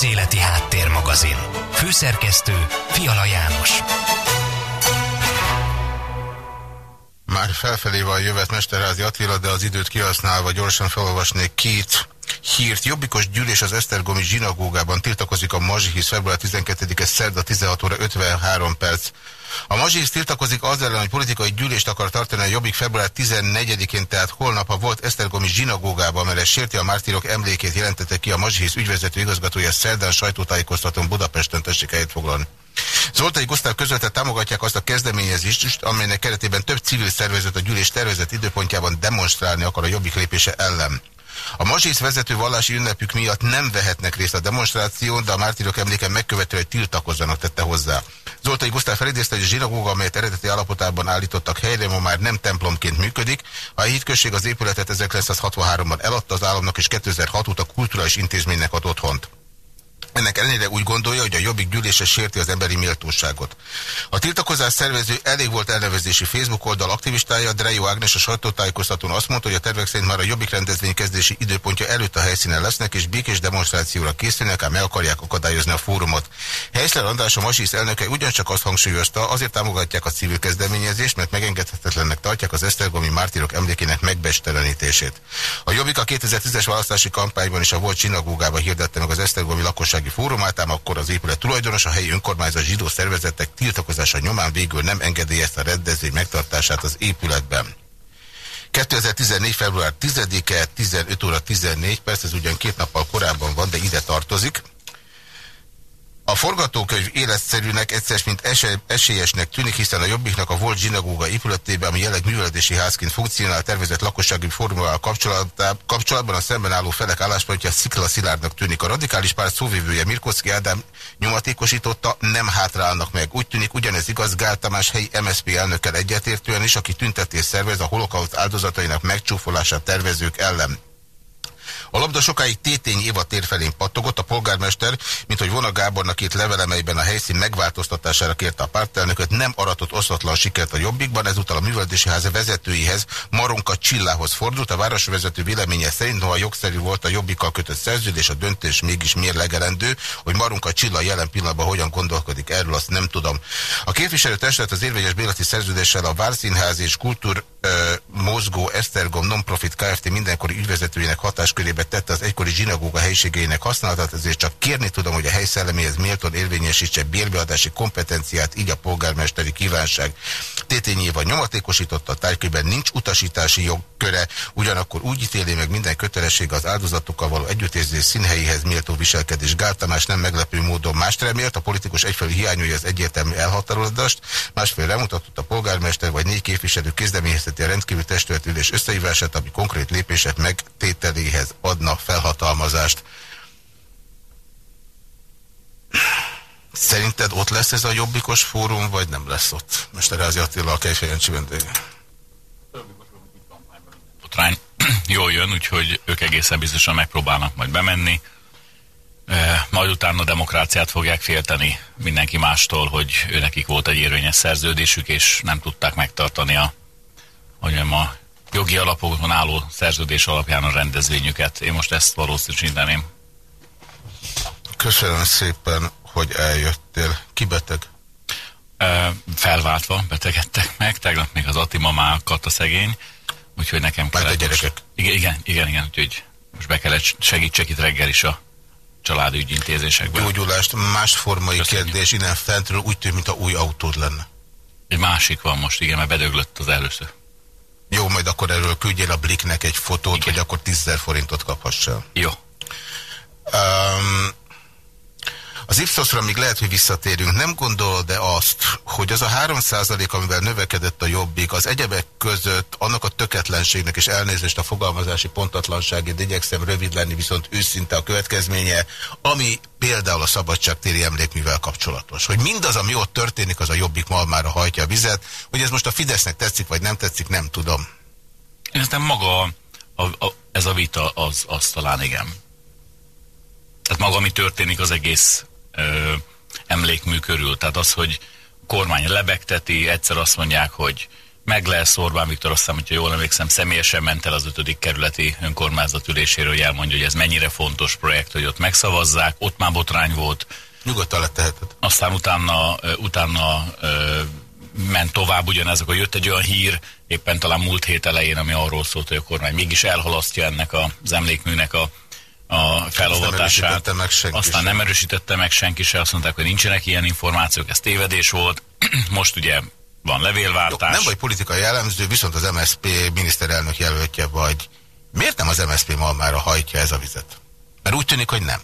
Közéleti Háttérmagazin. Főszerkesztő Fiala János. Már felfelé van jövet Mesterházi Attila, de az időt kihasználva gyorsan felolvasnék két hírt. Jobbikos gyűlés az Esztergomi zsinagógában tiltakozik a Mazsihisz február 12-e szerda 16 óra 53 perc. A Mazsihisz tiltakozik az ellen, hogy politikai gyűlést akar tartani a Jobbik február 14-én, tehát holnap a volt Esztergomi zsinagógában, mert sérti a mártírok emlékét jelentette ki a Mazsihisz ügyvezető igazgatója szerdán sajtótájékoztatón Budapesten tessék helyet foglalni. Zoltai Gusztáv közvetett támogatják azt a kezdeményezést, amelynek keretében több civil szervezet a gyűlés tervezett időpontjában demonstrálni akar a jobbik lépése ellen. A mazsész vezető vallási ünnepük miatt nem vehetnek részt a demonstráción, de a mártírok emléken megkövető, hogy tiltakozzanak tette hozzá. Zoltai Gusztáv felidézte, hogy a zsinagóga, amelyet eredeti állapotában állítottak helyre, ma már nem templomként működik. A hitközség az épületet 1963-ban eladta az államnak, és 2006 óta kulturális intézménynek ad otthont. Ennek ellenére úgy gondolja, hogy a jobbik gyűlése sérti az emberi méltóságot. A tiltakozás szervező elég volt elnevezési Facebook oldal aktivistája, Drejo Ágnes a sajtótájékoztatón azt mondta, hogy a tervek szerint már a jobbik rendezvény kezdési időpontja előtt a helyszínen lesznek, és békés demonstrációra készülnek, ám el akarják akadályozni a fórumot. Helyszler András a Masis elnöke ugyancsak azt hangsúlyozta, azért támogatják a civil kezdeményezést, mert megengedhetetlennek tartják az Esztergomi mártírok emlékének megbestelenítését. A jobbik a 2010-es választási kampányban is a volt sinagógába hirdette meg az Esztergomi lakosság gazdasági fórumát, ám akkor az épület tulajdonos, a helyi önkormányzat zsidó szervezetek tiltakozása nyomán végül nem engedélyezte a rendezvény megtartását az épületben. 2014. február 10-e, 15 óra 14 perc, ez ugyan két nappal korábban van, de ide tartozik. A forgatókönyv életszerűnek egyszer, mint esélyesnek tűnik, hiszen a Jobbiknak a volt zsinagóga épületében, ami jelenleg művelési házként funkcionál, tervezett lakossági formulával kapcsolatban a szemben álló felek álláspontja szikla szilárdnak tűnik. A radikális párt szóvivője Mirkocki Ádám nyomatékosította, nem hátrálnak meg. Úgy tűnik ugyanez igaz Gál Tamás helyi MSZP elnökkel egyetértően is, aki tüntetés szervez a holokauszt áldozatainak megcsúfolását tervezők ellen. A labda sokáig Tétény Éva tér felén pattogott, a polgármester, mint hogy Vona Gábornak két levelemeiben a helyszín megváltoztatására kérte a pártelnököt, nem aratott oszlatlan sikert a jobbikban, ezúttal a művelési háza vezetőihez, Maronka Csillához fordult. A városvezető véleménye szerint, ha jogszerű volt a jobbikkal kötött szerződés, a döntés mégis mérlegelendő, hogy Marunka Csilla jelen pillanatban hogyan gondolkodik erről, azt nem tudom. A képviselőtestület az érvényes béleti szerződéssel a Várszínház és Kultúr Mozgó Esztergom Nonprofit Kft. mindenkori ügyvezetőjének hatáskörébe tette az egykori zsinagóga helyiségeinek használatát, ezért csak kérni tudom, hogy a hely szelleméhez méltón érvényesítse bérbeadási kompetenciát, így a polgármesteri kívánság. Tétényi a nyomatékosította a tárgykőben nincs utasítási jogköre, ugyanakkor úgy ítéli meg minden kötelesség az áldozatokkal való együttérzés színhelyéhez méltó viselkedés. Gál nem meglepő módon mást remélt, a politikus egyfelől hiányolja az egyértelmű elhatározást, másfelől remutatott a polgármester vagy négy képviselő kezdeményezheti a rendkívül testületülés összehívását, ami konkrét lépések megtételéhez adna felhatalmazást. Szerinted ott lesz ez a jobbikos fórum, vagy nem lesz ott? Rázi Attila, a Kejfejancsi vendége. Botrány jól jön, úgyhogy ők egészen biztosan megpróbálnak majd bemenni. E, majd utána a demokráciát fogják félteni mindenki mástól, hogy ő nekik volt egy érvényes szerződésük, és nem tudták megtartani a, hogy a jogi alapokon álló szerződés alapján a rendezvényüket. Én most ezt valószínűsíteném. Köszönöm szépen, hogy eljöttél. Ki beteg? E, felváltva betegedtek meg, tegnap még az Ati mamákat a szegény, úgyhogy nekem kellett... a gyerekek? Most, igen, igen, igen, igen, úgyhogy most be kellett segítsek itt reggel is a családügyi intézésekben. Gyógyulást, más formai Köszönjük. kérdés, innen fentről úgy tűnik, mint a új autód lenne. Egy másik van most, igen, mert bedöglött az először. Jó, majd akkor erről küldjél a Bliknek egy fotót, igen. hogy akkor 10 forintot kaphassál. Jó. Um, az Ipsosra még lehet, hogy visszatérünk. Nem gondolod-e azt, hogy az a 3% amivel növekedett a jobbik, az egyebek között annak a töketlenségnek és elnézést a fogalmazási pontatlanságért igyekszem rövid lenni, viszont őszinte a következménye, ami például a szabadságtéri emlékművel kapcsolatos. Hogy mindaz, ami ott történik, az a jobbik malmára hajtja a vizet. Hogy ez most a Fidesznek tetszik, vagy nem tetszik, nem tudom. Ez nem maga a, a, ez a vita, az, az talán igen. Tehát maga, ami történik, az egész ö, emlékmű körül. Tehát az, hogy kormány lebegteti, egyszer azt mondják, hogy meg lesz Orbán Viktor, azt hiszem, hogyha jól emlékszem, személyesen ment el az ötödik kerületi önkormányzat üléséről, hogy elmondja, hogy ez mennyire fontos projekt, hogy ott megszavazzák, ott már botrány volt. Nyugodtan leteheted. Aztán utána, utána ment tovább ugyanezek, hogy jött egy olyan hír, éppen talán múlt hét elején, ami arról szólt, hogy a kormány mégis elhalasztja ennek az emlékműnek a, a felolvatását. Nem meg senki Aztán nem erősítette meg senki se, azt mondták, hogy nincsenek ilyen információk, ez tévedés volt. Most ugye van levélváltás. Jó, nem vagy politikai jellemző, viszont az MSZP miniszterelnök jelöltje vagy. Miért nem az MSZP malmára hajtja ez a vizet? Mert úgy tűnik, hogy nem.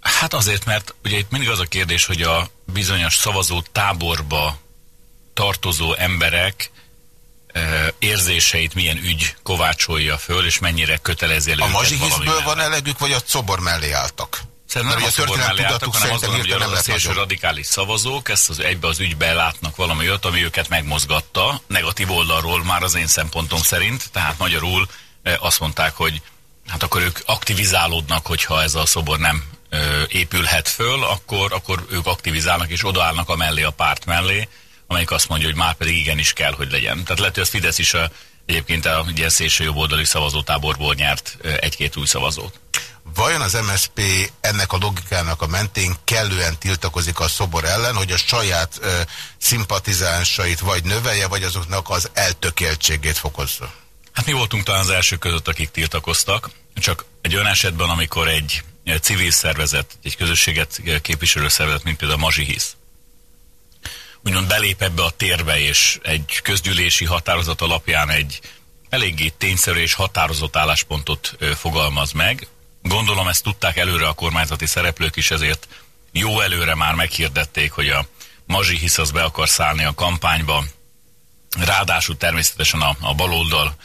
Hát azért, mert ugye itt mindig az a kérdés, hogy a bizonyos szavazó táborba tartozó emberek érzéseit milyen ügy kovácsolja föl, és mennyire kötelezi el A mazsihiszből van elegük, vagy a szobor mellé álltak? Szerintem nem a a szobor mellé álltak, hanem azt gondolom, hogy a nem lett szélső radikális szavazók ezt az egybe az ügybe látnak valami olyat, ami őket megmozgatta, negatív oldalról már az én szempontom szerint, tehát magyarul azt mondták, hogy hát akkor ők aktivizálódnak, hogyha ez a szobor nem épülhet föl, akkor, akkor ők aktivizálnak és odaállnak a mellé, a párt mellé, amelyik azt mondja, hogy már pedig igenis kell, hogy legyen. Tehát lehet, hogy a Fidesz is a, egyébként a ilyen szélső jobboldali szavazótáborból nyert egy-két új szavazót. Vajon az MSZP ennek a logikának a mentén kellően tiltakozik a szobor ellen, hogy a saját ö, szimpatizánsait vagy növelje, vagy azoknak az eltökéltségét fokozza? Hát mi voltunk talán az első között, akik tiltakoztak, csak egy olyan esetben, amikor egy civil szervezet, egy közösséget képviselő szervezet, mint például a Mazsihisz, úgymond belép ebbe a térbe, és egy közgyűlési határozat alapján egy eléggé tényszerű és határozott álláspontot fogalmaz meg. Gondolom ezt tudták előre a kormányzati szereplők is, ezért jó előre már meghirdették, hogy a Mazsihisz az be akar szállni a kampányba, ráadásul természetesen a, a baloldal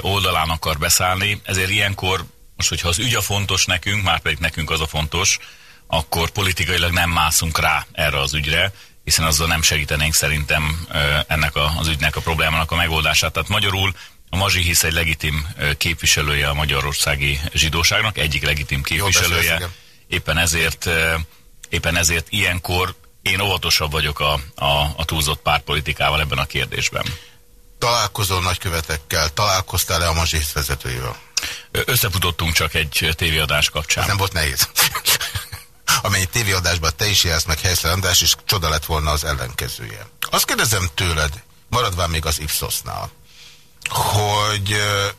oldalán akar beszállni, ezért ilyenkor, most hogyha az ügy a fontos nekünk, már pedig nekünk az a fontos, akkor politikailag nem mászunk rá erre az ügyre, hiszen azzal nem segítenénk szerintem ennek a, az ügynek a problémának a megoldását. Tehát magyarul a Mazsihisz egy legitim képviselője a magyarországi zsidóságnak, egyik legitim képviselője. Éppen ezért, éppen ezért ilyenkor én óvatosabb vagyok a, a, a túlzott pártpolitikával ebben a kérdésben. Találkozol nagykövetekkel, találkoztál-e a mazsihisz vezetőjével? Összefutottunk csak egy tévéadás kapcsán. Ez nem volt nehéz. Amennyi tévéadásban te is jelsz meg Helyszler András, és csoda lett volna az ellenkezője. Azt kérdezem tőled, maradván még az Ipsosnál, hogy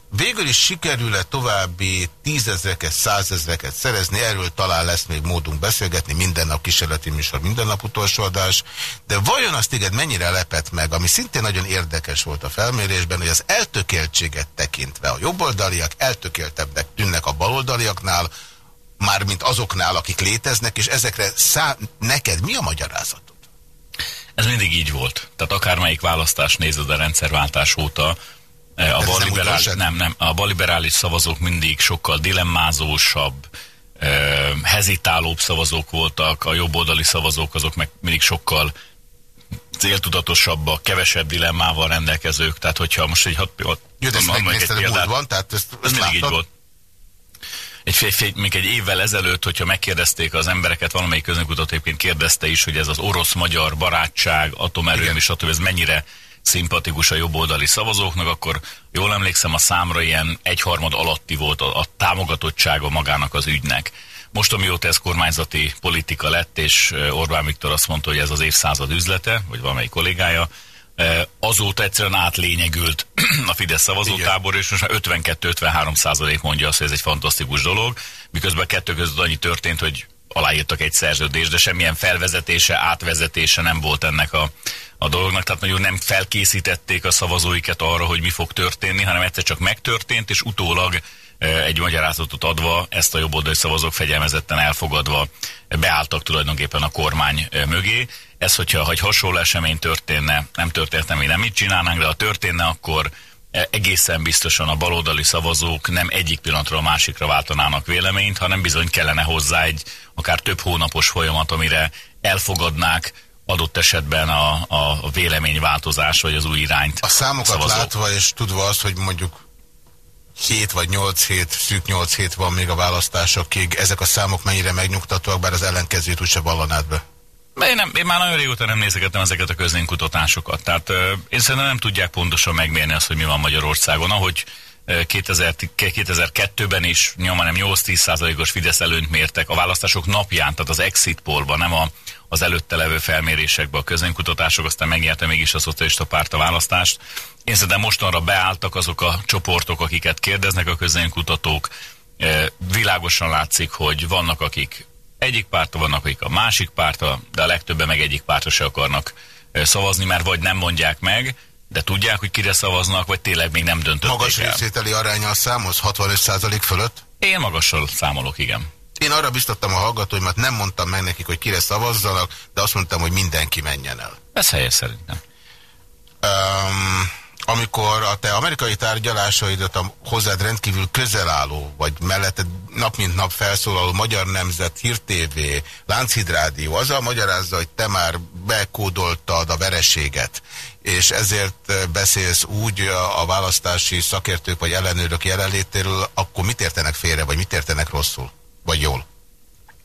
végül is sikerül-e további tízezreket, százezreket szerezni, erről talán lesz még módunk beszélgetni, minden nap kísérleti műsor, minden nap utolsó adás, de vajon azt téged mennyire lepett meg, ami szintén nagyon érdekes volt a felmérésben, hogy az eltökéltséget tekintve a jobboldaliak eltökéltebbnek tűnnek a baloldaliaknál, mármint azoknál, akik léteznek, és ezekre szá neked mi a magyarázatod? Ez mindig így volt. Tehát akármelyik választás nézed a rendszerváltás óta, eh, a ez nem nem, nem, a balliberális szavazók mindig sokkal dilemmázósabb, eh, hezitálóbb szavazók voltak, a jobboldali szavazók azok meg mindig sokkal céltudatosabbak, kevesebb dilemmával rendelkezők. Tehát hogyha most egy hat Jó, de ezt megnézted a múltban, tehát ezt, ez ezt mindig így volt. Egy, fél, még egy évvel ezelőtt, hogyha megkérdezték az embereket, valamelyik közönkutató egyébként kérdezte is, hogy ez az orosz-magyar barátság, atomerőm Igen. és stb. ez mennyire szimpatikus a jobboldali szavazóknak, akkor jól emlékszem, a számra ilyen egyharmad alatti volt a, a támogatottsága magának az ügynek. Most, amióta ez kormányzati politika lett, és Orbán Viktor azt mondta, hogy ez az évszázad üzlete, vagy valamelyik kollégája, azóta egyszerűen átlényegült a Fidesz szavazótábor, és most már 52-53 százalék mondja azt, hogy ez egy fantasztikus dolog, miközben a kettő között annyi történt, hogy aláírtak egy szerződést, de semmilyen felvezetése, átvezetése nem volt ennek a, a dolognak, tehát nagyon nem felkészítették a szavazóikat arra, hogy mi fog történni, hanem egyszer csak megtörtént, és utólag egy magyarázatot adva, ezt a jobboldali szavazók fegyelmezetten elfogadva beálltak tulajdonképpen a kormány mögé. Ez, hogyha ha egy hasonló esemény történne, nem történne, mi nem mit csinálnánk, de ha történne, akkor egészen biztosan a baloldali szavazók nem egyik pillanatról a másikra váltanának véleményt, hanem bizony kellene hozzá egy akár több hónapos folyamat, amire elfogadnák adott esetben a, a véleményváltozás vagy az új irányt. A számokat szavazók. látva és tudva azt, hogy mondjuk 7 vagy 8 hét, szűk 8 hét van még a választásokig, ezek a számok mennyire megnyugtatóak, bár az ellenkezőt úgyse vallanád be. Én, nem, én már nagyon régóta nem nézegettem ezeket a közénkutatásokat. Tehát euh, én szerintem nem tudják pontosan megmérni azt, hogy mi van Magyarországon. Ahogy 2002-ben is nyoma nem 8-10 százalékos Fidesz előnyt mértek a választások napján, tehát az exit polba, nem a, az előtte levő felmérésekbe a közönkutatások, aztán megnyerte mégis a szocialista párt a választást. Én szerintem mostanra beálltak azok a csoportok, akiket kérdeznek a közönkutatók. Világosan látszik, hogy vannak, akik egyik párta, vannak, akik a másik párta, de a legtöbben meg egyik pártra se akarnak szavazni, mert vagy nem mondják meg, de tudják, hogy kire szavaznak, vagy tényleg még nem döntötték Magas el. részvételi aránya a számhoz 65% fölött? Én magassal számolok, igen. Én arra biztattam a hallgatóimat, nem mondtam meg nekik, hogy kire szavazzanak, de azt mondtam, hogy mindenki menjen el. Ez helyes szerintem. Um, amikor a te amerikai tárgyalásaidat a hozzád rendkívül közel álló, vagy mellette nap mint nap felszólaló Magyar Nemzet, Hír TV, Lánchíd Rádió, azzal magyarázza, hogy te már bekódoltad a vereséget, és ezért beszélsz úgy a, a választási szakértők vagy ellenőrök jelenlétéről, akkor mit értenek félre, vagy mit értenek rosszul, vagy jól?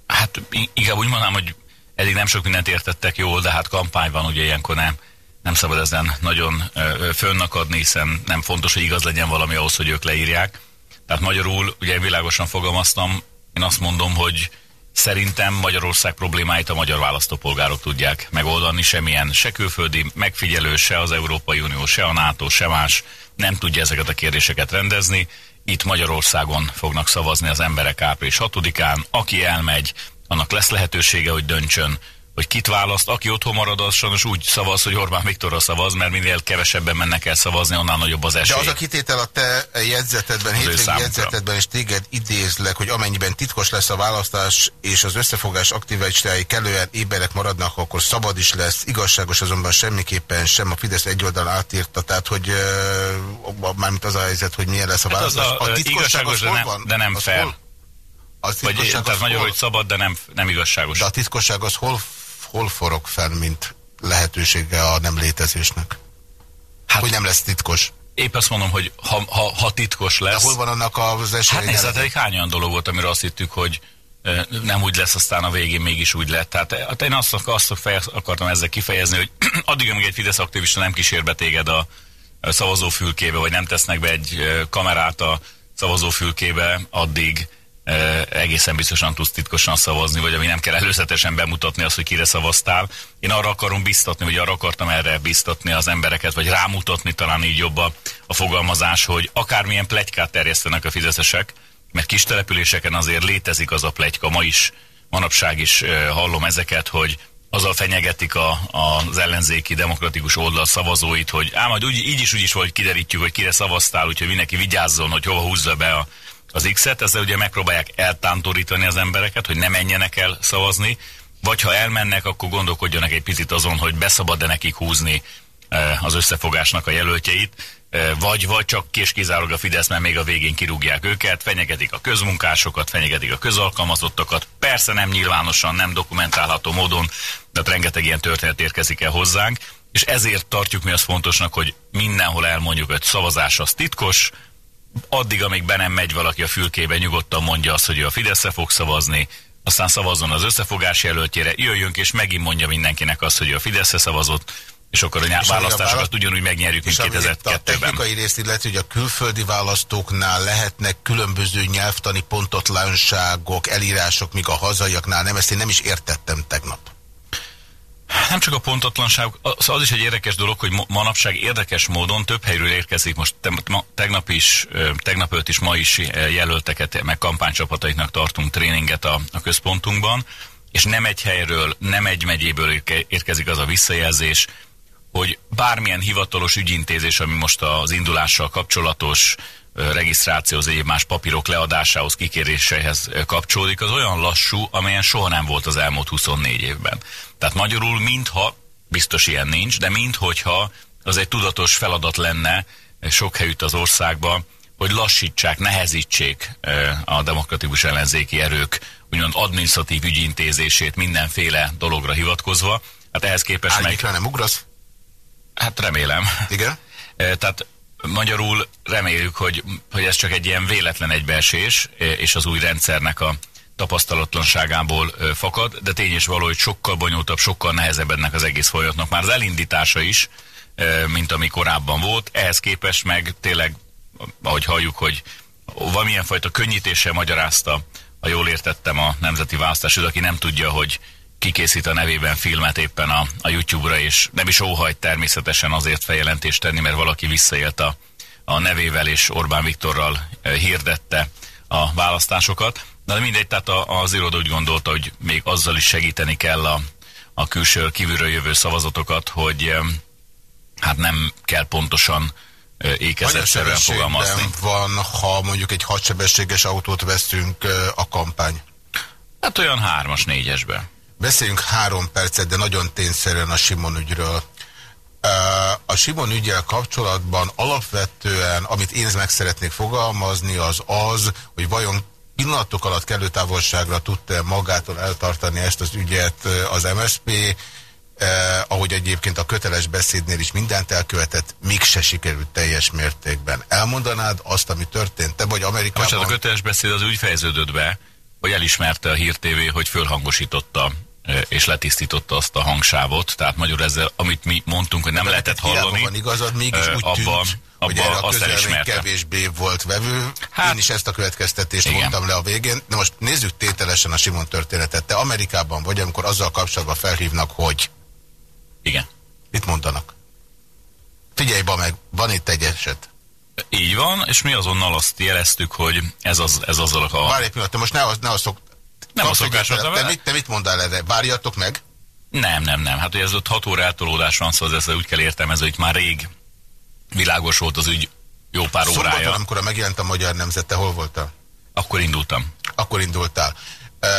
Hát inkább úgy mondanám, hogy eddig nem sok mindent értettek jól, de hát kampány van, ugye ilyenkor nem nem szabad ezen nagyon fönnakadni, hiszen nem fontos, hogy igaz legyen valami ahhoz, hogy ők leírják. Tehát magyarul, ugye világosan fogalmaztam, én azt mondom, hogy szerintem Magyarország problémáit a magyar választópolgárok tudják megoldani, semmilyen se külföldi megfigyelő, se az Európai Unió, se a NATO, se más nem tudja ezeket a kérdéseket rendezni. Itt Magyarországon fognak szavazni az emberek április 6-án. Aki elmegy, annak lesz lehetősége, hogy döntsön hogy kit választ, aki otthon marad, az sajnos úgy szavaz, hogy Orbán Viktorra szavaz, mert minél kevesebben mennek el szavazni, annál nagyobb az esély. De az a kitétel a te jegyzetedben, hétvégi jegyzetedben, és téged idézlek, hogy amennyiben titkos lesz a választás, és az összefogás aktivistái kellően éberek maradnak, akkor szabad is lesz, igazságos azonban semmiképpen sem a Fidesz egy oldal átírta, tehát hogy uh, mármint az a helyzet, hogy milyen lesz a választás. Hát az a, a titkosság az de nem, van? de nem fair. Az Vagy, tehát magyarul, hogy szabad, de nem, nem igazságos. De a titkosság az hol hol forog fenn, mint lehetősége a nem létezésnek? Hát, hogy nem lesz titkos. Épp azt mondom, hogy ha, ha, ha titkos lesz... De hol van annak az esélye? Hát nézd, hát hány olyan dolog volt, amire azt hittük, hogy nem úgy lesz, aztán a végén mégis úgy lett. Tehát hát én azt, azt akartam ezzel kifejezni, hogy addig, amíg egy Fidesz aktivista nem kísér be téged a szavazófülkébe, vagy nem tesznek be egy kamerát a szavazófülkébe, addig egészen biztosan tudsz titkosan szavazni, vagy ami nem kell előzetesen bemutatni azt, hogy kire szavaztál. Én arra akarom biztatni, vagy arra akartam erre biztatni az embereket, vagy rámutatni talán így jobb a, a fogalmazás, hogy akármilyen plegykát terjesztenek a fizetesek, mert kis településeken azért létezik az a plegyka, ma is, manapság is hallom ezeket, hogy azzal fenyegetik a, az ellenzéki demokratikus oldal szavazóit, hogy ám majd úgy, így is úgy is, hogy kiderítjük, hogy kire szavaztál, úgyhogy mindenki vigyázzon, hogy hova húzza be a, az X-et, ezzel ugye megpróbálják eltántorítani az embereket, hogy ne menjenek el szavazni, vagy ha elmennek, akkor gondolkodjanak egy picit azon, hogy beszabad-e nekik húzni e, az összefogásnak a jelöltjeit, e, vagy, vagy csak kés kizárólag a Fidesz, mert még a végén kirúgják őket, fenyegetik a közmunkásokat, fenyegetik a közalkalmazottakat, persze nem nyilvánosan, nem dokumentálható módon, de rengeteg ilyen történet érkezik el hozzánk, és ezért tartjuk mi azt fontosnak, hogy mindenhol elmondjuk, hogy szavazás az titkos, addig, amíg be nem megy valaki a fülkébe, nyugodtan mondja azt, hogy ő a Fideszre fog szavazni, aztán szavazzon az összefogás jelöltjére, jöjjünk és megint mondja mindenkinek azt, hogy ő a Fideszre szavazott, és akkor a nyár választásokat ugyanúgy megnyerjük, mint 2002-ben. A technikai részt illeti, hogy a külföldi választóknál lehetnek különböző nyelvtani pontotlanságok, elírások, míg a hazaiaknál nem. Ezt én nem is értettem tegnap. Nem csak a pontatlanság, az, az is egy érdekes dolog, hogy manapság érdekes módon több helyről érkezik, most tegnap is, tegnap öt is, ma is jelölteket, meg kampánycsapataiknak tartunk tréninget a, a központunkban, és nem egy helyről, nem egy megyéből érkezik az a visszajelzés, hogy bármilyen hivatalos ügyintézés, ami most az indulással kapcsolatos, regisztrációhoz, egyéb más papírok leadásához, kikéréséhez kapcsolódik, az olyan lassú, amelyen soha nem volt az elmúlt 24 évben. Tehát magyarul, mintha, biztos ilyen nincs, de minthogyha az egy tudatos feladat lenne sok helyütt az országban, hogy lassítsák, nehezítsék a demokratikus ellenzéki erők úgymond adminisztratív ügyintézését mindenféle dologra hivatkozva. Hát ehhez képest Árnyék meg... nem ugrasz? Hát remélem. Igen? Tehát magyarul reméljük, hogy, hogy ez csak egy ilyen véletlen egybeesés, és az új rendszernek a tapasztalatlanságából fakad, de tény is való, hogy sokkal bonyolultabb, sokkal nehezebb ennek az egész folyamatnak. Már az elindítása is, mint ami korábban volt, ehhez képest meg tényleg, ahogy halljuk, hogy valamilyen fajta könnyítéssel magyarázta, ha jól értettem a Nemzeti Választás, aki nem tudja, hogy kikészít a nevében filmet éppen a, a YouTube-ra, és nem is óhajt természetesen azért feljelentést tenni, mert valaki visszaélt a, a nevével, és Orbán Viktorral hirdette a választásokat. De mindegy, tehát az iroda úgy gondolta, hogy még azzal is segíteni kell a, a külső kívülről jövő szavazatokat, hogy hát nem kell pontosan ékezetszerűen fogalmazni. van, ha mondjuk egy hadsebességes autót veszünk a kampány? Hát olyan hármas, négyesbe. Beszéljünk három percet, de nagyon tényszerűen a Simon ügyről. A Simon ügyel kapcsolatban alapvetően, amit én meg szeretnék fogalmazni, az az, hogy vajon pillanatok alatt kellő távolságra tudta magától eltartani ezt az ügyet az MSP, eh, ahogy egyébként a köteles beszédnél is mindent elkövetett, mégse sikerült teljes mértékben. Elmondanád azt, ami történt? Te vagy Amerikában... Most a köteles beszéd az úgy fejeződött be, hogy elismerte a Hír TV, hogy fölhangosította és letisztította azt a hangsávot, tehát magyarul ezzel, amit mi mondtunk, hogy nem De lehetett hallani. van igazad, mégis úgy abba, tűnt, hogy erre a közelmény kevésbé volt vevő. Hát, Én is ezt a következtetést igen. mondtam le a végén. De most nézzük tételesen a Simon történetet. Te Amerikában vagy, amikor azzal kapcsolatban felhívnak, hogy... Igen. Mit mondanak? Figyelj, ba meg, van itt egy eset. Így van, és mi azonnal azt jeleztük, hogy ez, az, ez azzal a... Várj egy pillanat, most ne, ne azt szok, nem a szokásos. Te, te, mit, te mit mondál erre? Várjatok meg? Nem, nem, nem. Hát, hogy ez ott hat óra eltolódás van, szóval ez úgy kell értelmezni, hogy már rég világos volt az ügy jó pár Szombaton, órája. amikor megjelent a Magyar Nemzet, te hol voltál? Akkor indultam. Akkor indultál.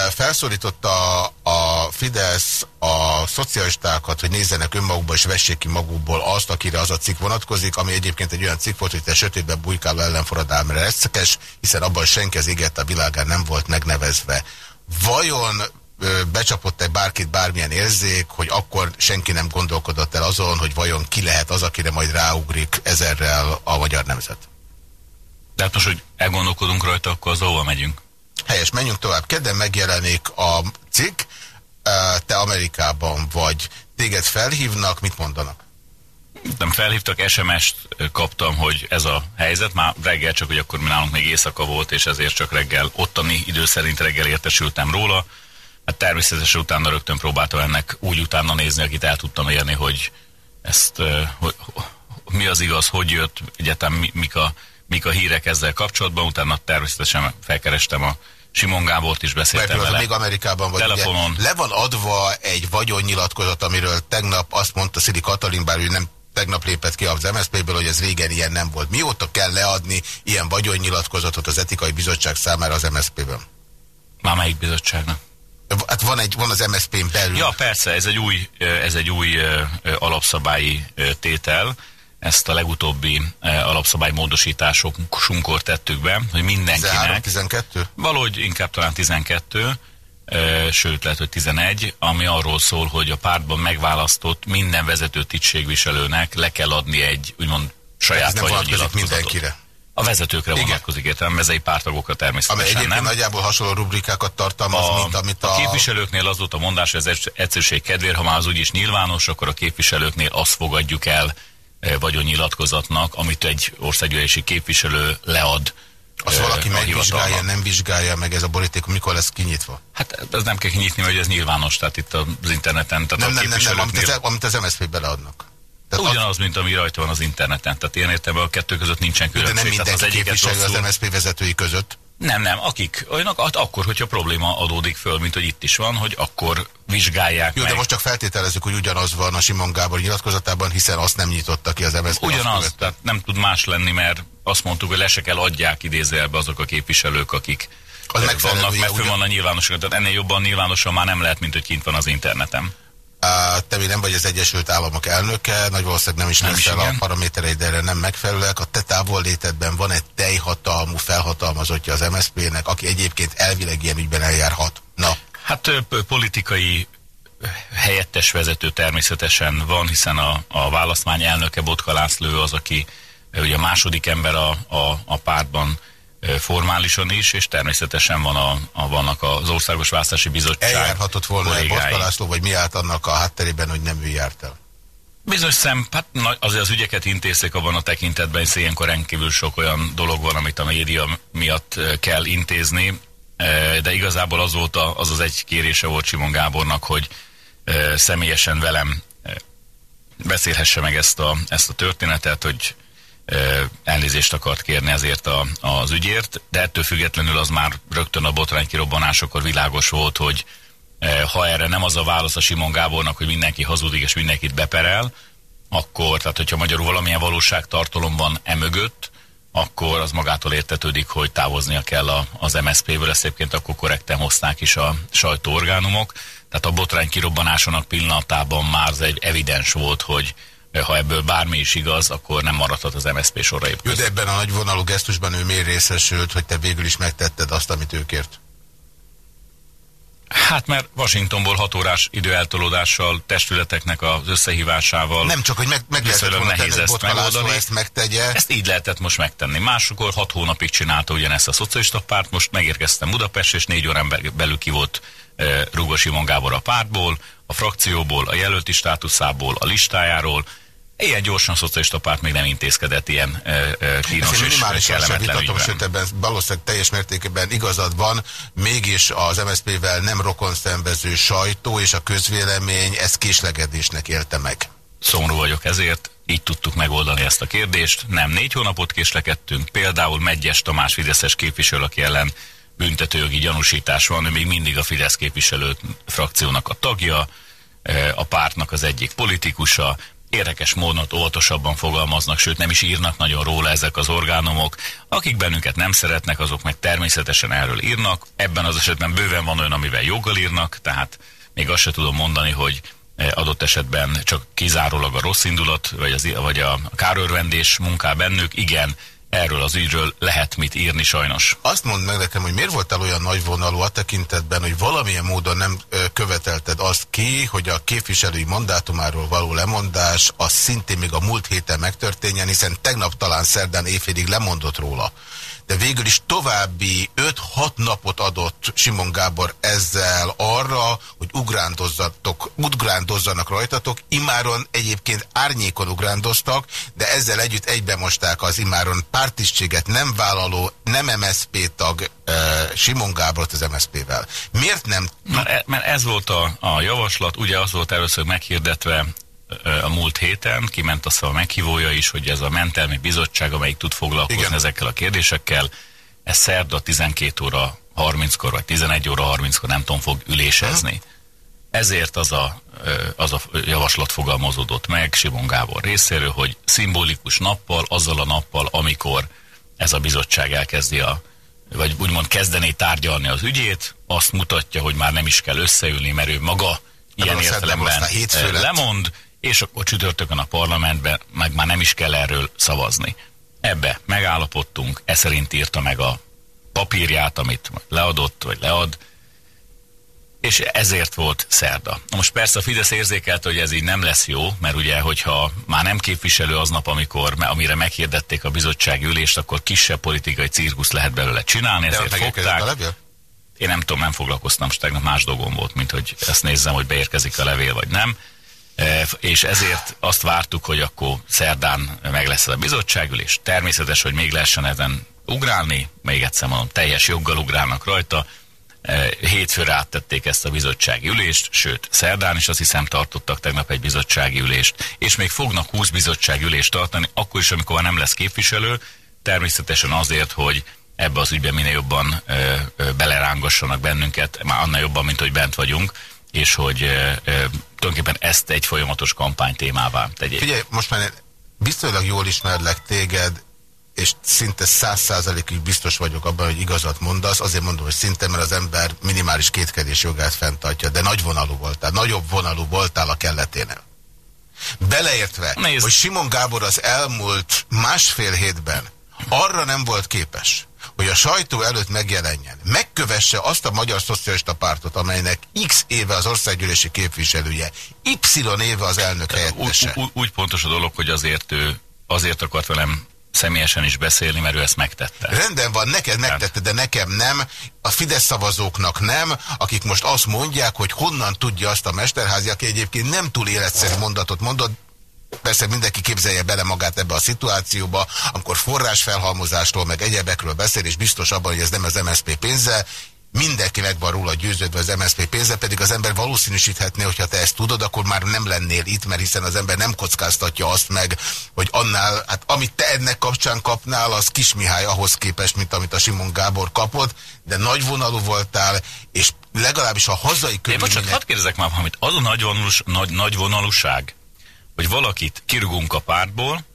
Felszólította a Fidesz a szocialistákat, hogy nézzenek önmagukba és vessék ki magukból azt, akire az a cikk vonatkozik, ami egyébként egy olyan cikk volt, hogy te sötétben bujkáló ellenforradál, mert eszekes, hiszen abban senki az égett a világán nem volt megnevezve. Vajon becsapott-e bárkit bármilyen érzék, hogy akkor senki nem gondolkodott el azon, hogy vajon ki lehet az, akire majd ráugrik ezerrel a magyar nemzet? De hát most, hogy elgondolkodunk rajta, akkor az hova megyünk? Helyes, menjünk tovább. Kedden megjelenik a cikk, te Amerikában vagy, téged felhívnak, mit mondanak? Nem felhívtak, SMS-t kaptam, hogy ez a helyzet, már reggel csak, hogy akkor mi nálunk még éjszaka volt, és ezért csak reggel, ottani idő szerint reggel értesültem róla. Hát természetesen utána rögtön próbáltam ennek úgy utána nézni, akit el tudtam érni, hogy ezt, hogy, mi az igaz, hogy jött, egyetem mik a, mik a hírek ezzel kapcsolatban, utána természetesen felkerestem a Simon Gábort is beszéltem vele. Még Amerikában vagy. Telefonon. Ugye, le van adva egy vagyonnyilatkozat, amiről tegnap azt mondta Szili Katalin, bár ő nem tegnap lépett ki az MSZP-ből, hogy ez régen ilyen nem volt. Mióta kell leadni ilyen vagyonnyilatkozatot az etikai bizottság számára az MSZP-ben? Már melyik bizottságnak? Hát van, egy, van az MSZP-n belül. Ja, persze, ez egy új, ez egy új alapszabályi tétel ezt a legutóbbi alapszabály módosításunkkor tettük be, hogy mindenkinek... 13, 12? Valahogy inkább talán 12, e, sőt lehet, hogy 11, ami arról szól, hogy a pártban megválasztott minden vezető tisztségviselőnek le kell adni egy úgymond saját vagyonnyilatkozatot. mindenkire. A vezetőkre Igen. vonatkozik, értem, mezei pártagokra természetesen Ami egyébként nem. nagyjából hasonló rubrikákat tartalmaz, a, mint amit a... A képviselőknél az volt a mondás, hogy az egyszerűség kedvéért, ha már az úgyis nyilvános, akkor a képviselőknél azt fogadjuk el, vagyonnyilatkozatnak, amit egy országgyűlési képviselő lead az valaki megvizsgálja, nem vizsgálja meg ez a boríték, mikor lesz kinyitva? Hát ez nem kell kinyitni, hogy ez nyilvános, tehát itt az interneten. Tehát nem, nem, nem, nem, amit az, amit az MSZP beleadnak. Tehát Ugyanaz, az... mint ami rajta van az interneten. Tehát én értem, a kettő között nincsen különbség. De nem mindenki az képviselő az MSZP vezetői között. Nem, nem, akik olyanok, akkor, hogyha probléma adódik föl, mint hogy itt is van, hogy akkor vizsgálják Jó, meg. de most csak feltételezzük, hogy ugyanaz van a Simon Gábor nyilatkozatában, hiszen azt nem nyitotta ki az MSZP. Ugyanaz, tehát nem tud más lenni, mert azt mondtuk, hogy le se kell adják idézőjelbe azok a képviselők, akik az vannak, mert fönn van a nyilvánosság. Tehát ennél jobban nyilvánosan már nem lehet, mint hogy kint van az interneten. Te még nem vagy az Egyesült Államok elnöke, nagy valószínűleg nem is leszel a paramétereid erre nem megfelelőek. A te távollétedben van egy teljhatalmú felhatalmazottja az MSZP-nek, aki egyébként elvileg ilyen ügyben eljárhat. Na. Hát politikai helyettes vezető természetesen van, hiszen a, a választmány elnöke Botka László az, aki ugye a második ember a, a, a pártban, formálisan is, és természetesen van a, a, vannak az Országos Választási Bizottság Eljárhatott volna egy Botka László, vagy mi állt annak a hátterében, hogy nem ő járt el? Bizonyos szem, hát azért az ügyeket intézték abban a tekintetben, hogy ilyenkor rendkívül sok olyan dolog van, amit a média miatt kell intézni, de igazából az volt a, az az egy kérése volt Simon Gábornak, hogy személyesen velem beszélhesse meg ezt a, ezt a történetet, hogy elnézést akart kérni ezért a, az ügyért, de ettől függetlenül az már rögtön a botrány kirobbanásokor világos volt, hogy ha erre nem az a válasz a Simon Gábornak, hogy mindenki hazudik és mindenkit beperel, akkor, tehát hogyha magyarul valamilyen valóságtartalom van emögött, akkor az magától értetődik, hogy távoznia kell a, az MSZP-ből, ezt egyébként akkor korrekten hozták is a sajtóorgánumok. Tehát a botrány kirobbanásának pillanatában már egy evidens volt, hogy ha ebből bármi is igaz, akkor nem maradhat az MSZP sorai. Jó, de ebben a nagyvonalú gesztusban ő miért részesült, hogy te végül is megtetted azt, amit ő kért? Hát mert Washingtonból hat órás időeltolódással, testületeknek az összehívásával. Nem csak, hogy meg, meg lehetett volna nehéz ezt megoldani. ezt megtegye. Ezt így lehetett most megtenni. Másokor hat hónapig csinálta ugyanezt a szocialista párt, most megérkeztem Budapest, és négy órán belül ki volt e, Rúgos Imon Gábor a pártból, a frakcióból, a jelölti státuszából, a listájáról, Ilyen gyorsan szocialista párt még nem intézkedett ilyen e, kínos és kellemetlen ügyben. Sőt, ebben valószínűleg teljes mértékben igazad van, mégis az MSZP-vel nem rokon szembező sajtó és a közvélemény ezt késlegedésnek élte meg. Szomorú vagyok ezért, így tudtuk megoldani ezt a kérdést. Nem négy hónapot késlekedtünk, például Megyes Tamás Fideszes képviselő, aki ellen büntetőjogi gyanúsítás van, ő még mindig a Fidesz képviselő frakciónak a tagja, a pártnak az egyik politikusa, érdekes módon óvatosabban fogalmaznak, sőt nem is írnak nagyon róla ezek az orgánumok. Akik bennünket nem szeretnek, azok meg természetesen erről írnak. Ebben az esetben bőven van olyan, amivel joggal írnak, tehát még azt se tudom mondani, hogy eh, adott esetben csak kizárólag a rossz indulat, vagy, az, vagy a kárörvendés munká bennük. Igen, erről az ügyről lehet mit írni sajnos. Azt mondd meg nekem, hogy miért voltál olyan nagyvonalú a tekintetben, hogy valamilyen módon nem követelted azt ki, hogy a képviselői mandátumáról való lemondás az szintén még a múlt héten megtörténjen, hiszen tegnap talán szerdán éjfélig lemondott róla de végül is további 5-6 napot adott Simon Gábor ezzel arra, hogy ugrándozzatok, ugrándozzanak rajtatok. Imáron egyébként árnyékon ugrándoztak, de ezzel együtt egybemosták az imáron pártisztséget nem vállaló, nem MSZP tag uh, Simon Gábort az MSZP-vel. Miért nem? Mert ez volt a, a javaslat, ugye az volt először meghirdetve a múlt héten, kiment a meghívója is, hogy ez a mentelmi bizottság, amelyik tud foglalkozni Igen. ezekkel a kérdésekkel, ez szerda 12 óra 30-kor, vagy 11 óra 30-kor nem tudom, fog ülésezni. Ha. Ezért az a, az a javaslat fogalmazódott meg Simon Gábor részéről, hogy szimbolikus nappal, azzal a nappal, amikor ez a bizottság elkezdi a, vagy úgymond kezdené tárgyalni az ügyét, azt mutatja, hogy már nem is kell összeülni, mert ő maga ilyen értelemben lemond, és akkor csütörtökön a parlamentben meg már nem is kell erről szavazni. Ebbe megállapodtunk, e szerint írta meg a papírját, amit leadott, vagy lead, és ezért volt szerda. Na most persze a Fidesz érzékelte, hogy ez így nem lesz jó, mert ugye, hogyha már nem képviselő aznap, amikor, amire meghirdették a bizottsági ülést, akkor kisebb politikai cirkusz lehet belőle csinálni, De ezért fogták. Én nem tudom, nem foglalkoztam, most tegnap más dolgom volt, mint hogy ezt nézzem, hogy beérkezik a levél, vagy nem. E, és ezért azt vártuk, hogy akkor szerdán meg lesz a bizottságülés. Természetes, hogy még lehessen ezen ugrálni, még egyszer mondom, teljes joggal ugrálnak rajta. E, hétfőre áttették ezt a bizottsági ülést, sőt, szerdán is azt hiszem tartottak tegnap egy bizottsági ülést, és még fognak 20 bizottsági ülést tartani, akkor is, amikor nem lesz képviselő, természetesen azért, hogy ebbe az ügybe minél jobban ö, ö, belerángassanak bennünket, már annál jobban, mint hogy bent vagyunk, és hogy ö, tulajdonképpen ezt egy folyamatos kampány témává tegyék. Figyelj, most már biztosan jól ismerlek téged, és szinte száz százalékig biztos vagyok abban, hogy igazat mondasz, azért mondom, hogy szinte, mert az ember minimális kétkedés jogát fenntartja, de nagy vonalú voltál, nagyobb vonalú voltál a kelleténél. Beleértve, Nézd. hogy Simon Gábor az elmúlt másfél hétben arra nem volt képes, hogy a sajtó előtt megjelenjen, megkövesse azt a Magyar Szocialista Pártot, amelynek X éve az országgyűlési képviselője, Y éve az elnök helyettese. Úgy, úgy, úgy pontos a dolog, hogy azért ő azért akart velem személyesen is beszélni, mert ő ezt megtette. Rendben van, neked megtette, de nekem nem. A Fidesz szavazóknak nem, akik most azt mondják, hogy honnan tudja azt a mesterházi, aki egyébként nem túl életszerű mondatot mondott, Persze mindenki képzelje bele magát ebbe a szituációba, amikor forrásfelhalmozástól, meg egyebekről beszél, és biztos abban, hogy ez nem az MSZP pénze, mindenki meg van róla győződve az MSZP pénze, pedig az ember valószínűsíthetné, hogyha te ezt tudod, akkor már nem lennél itt, mert hiszen az ember nem kockáztatja azt meg, hogy annál, hát amit te ennek kapcsán kapnál, az Kis Mihály ahhoz képest, mint amit a Simon Gábor kapott, de nagyvonalú voltál, és legalábbis a hazai körülmények... Én bocsánat, hadd kérdezek már valamit. Az a nagyvonalus, nagy, nagyvonalúság, hogy valakit kirugunk a pártból,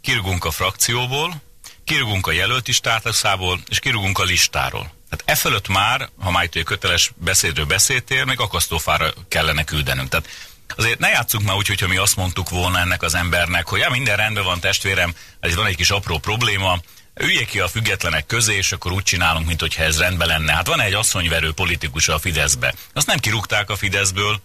kirugunk a frakcióból, kirugunk a jelölti státuszából, és kirugunk a listáról. Tehát e fölött már, ha már itt köteles beszédről beszéltél, még akasztófára kellene küldenünk. Tehát azért ne játsszunk már úgy, hogyha mi azt mondtuk volna ennek az embernek, hogy ja, minden rendben van testvérem, ez van egy kis apró probléma, üljék ki a függetlenek közé, és akkor úgy csinálunk, mint hogyha ez rendben lenne. Hát van egy asszonyverő politikus a Fideszbe. Azt nem kirúgták a Fideszből,